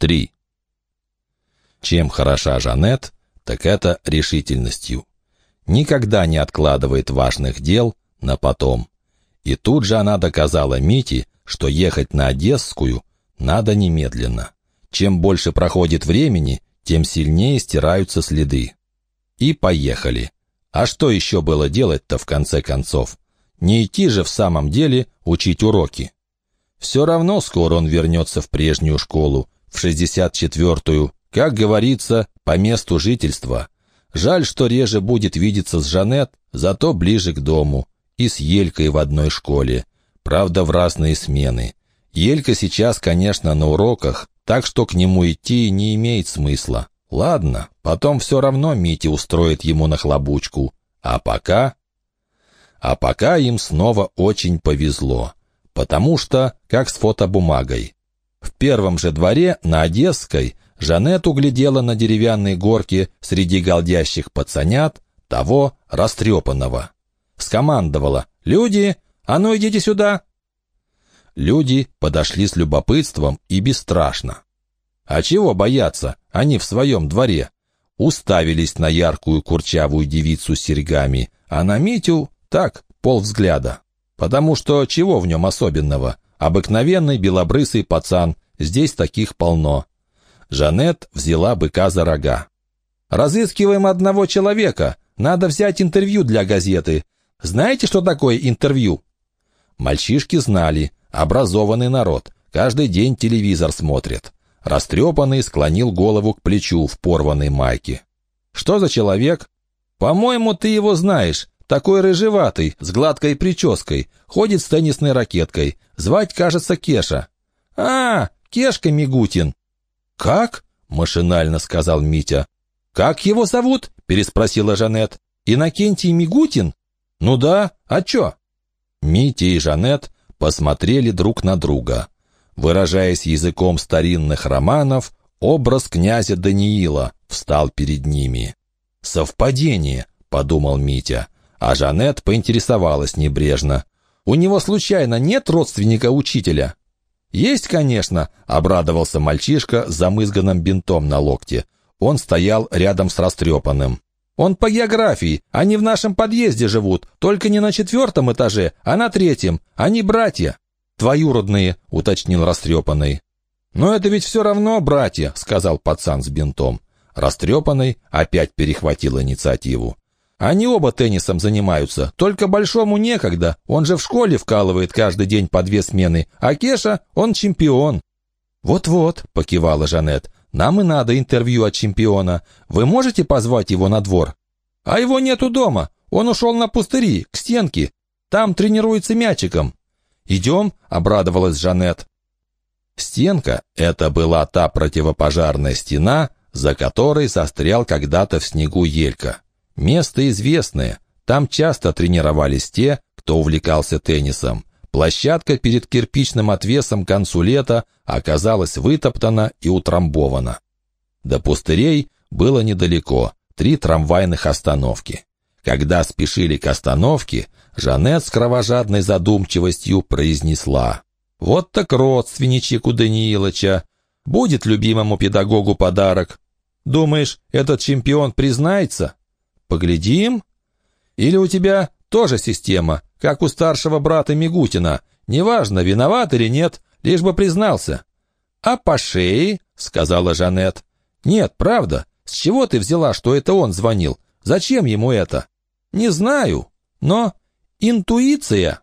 3. Чем хороша Жанет, так это решительностью. Никогда не откладывает важных дел на потом. И тут же она доказала Мите, что ехать на Одесскую надо немедленно. Чем больше проходит времени, тем сильнее стираются следы. И поехали. А что еще было делать-то в конце концов? Не идти же в самом деле учить уроки. Все равно скоро он вернется в прежнюю школу, в 64-ю, как говорится, по месту жительства. Жаль, что реже будет видеться с Жанет, зато ближе к дому. И с Елькой в одной школе. Правда, в разные смены. Елька сейчас, конечно, на уроках, так что к нему идти не имеет смысла. Ладно, потом все равно Мити устроит ему нахлобучку. А пока... А пока им снова очень повезло. Потому что, как с фотобумагой. В первом же дворе на Одесской Жанет углядела на деревянной горке среди голдящих пацанят того растрепанного. Скомандовала «Люди, а ну идите сюда!» Люди подошли с любопытством и бесстрашно. А чего бояться, они в своем дворе? Уставились на яркую курчавую девицу с серьгами, а на Митю так, полвзгляда. Потому что чего в нем особенного? Обыкновенный белобрысый пацан, здесь таких полно. Жанет взяла быка за рога. «Разыскиваем одного человека. Надо взять интервью для газеты. Знаете, что такое интервью?» Мальчишки знали. Образованный народ. Каждый день телевизор смотрит. Растрепанный склонил голову к плечу в порванной майке. «Что за человек?» «По-моему, ты его знаешь. Такой рыжеватый, с гладкой прической. Ходит с теннисной ракеткой. Звать, кажется, Кеша». «А, Кешка Мигутин». «Как?» — машинально сказал Митя. «Как его зовут?» — переспросила Жанет. «Иннокентий Мигутин?» «Ну да, а чё?» Митя и Жанет посмотрели друг на друга. Выражаясь языком старинных романов, образ князя Даниила встал перед ними. «Совпадение», — подумал Митя, а Жанет поинтересовалась небрежно. «У него случайно нет родственника учителя?» «Есть, конечно», — обрадовался мальчишка с замызганным бинтом на локте. Он стоял рядом с растрепанным. «Он по географии. Они в нашем подъезде живут, только не на четвертом этаже, а на третьем. Они братья». «Твоюродные», — уточнил растрепанный. «Но это ведь все равно братья», — сказал пацан с бинтом. Растрепанный опять перехватил инициативу. Они оба теннисом занимаются, только Большому некогда, он же в школе вкалывает каждый день по две смены, а Кеша, он чемпион». «Вот-вот», — покивала Жанет, — «нам и надо интервью от чемпиона. Вы можете позвать его на двор?» «А его нету дома, он ушел на пустыри, к стенке. Там тренируется мячиком». «Идем», — обрадовалась Жанет. Стенка — это была та противопожарная стена, за которой застрял когда-то в снегу Елька. Место известное. Там часто тренировались те, кто увлекался теннисом. Площадка перед кирпичным отвесом к концу лета оказалась вытоптана и утрамбована. До пустырей было недалеко, три трамвайных остановки. Когда спешили к остановке, Жанет с кровожадной задумчивостью произнесла. «Вот так родственничек у Даниилыча. Будет любимому педагогу подарок. Думаешь, этот чемпион признается?» Поглядим? Или у тебя тоже система, как у старшего брата Мигутина? Неважно, виноват или нет, лишь бы признался. А по шее, сказала Жанет. Нет, правда. С чего ты взяла, что это он звонил? Зачем ему это? Не знаю, но интуиция.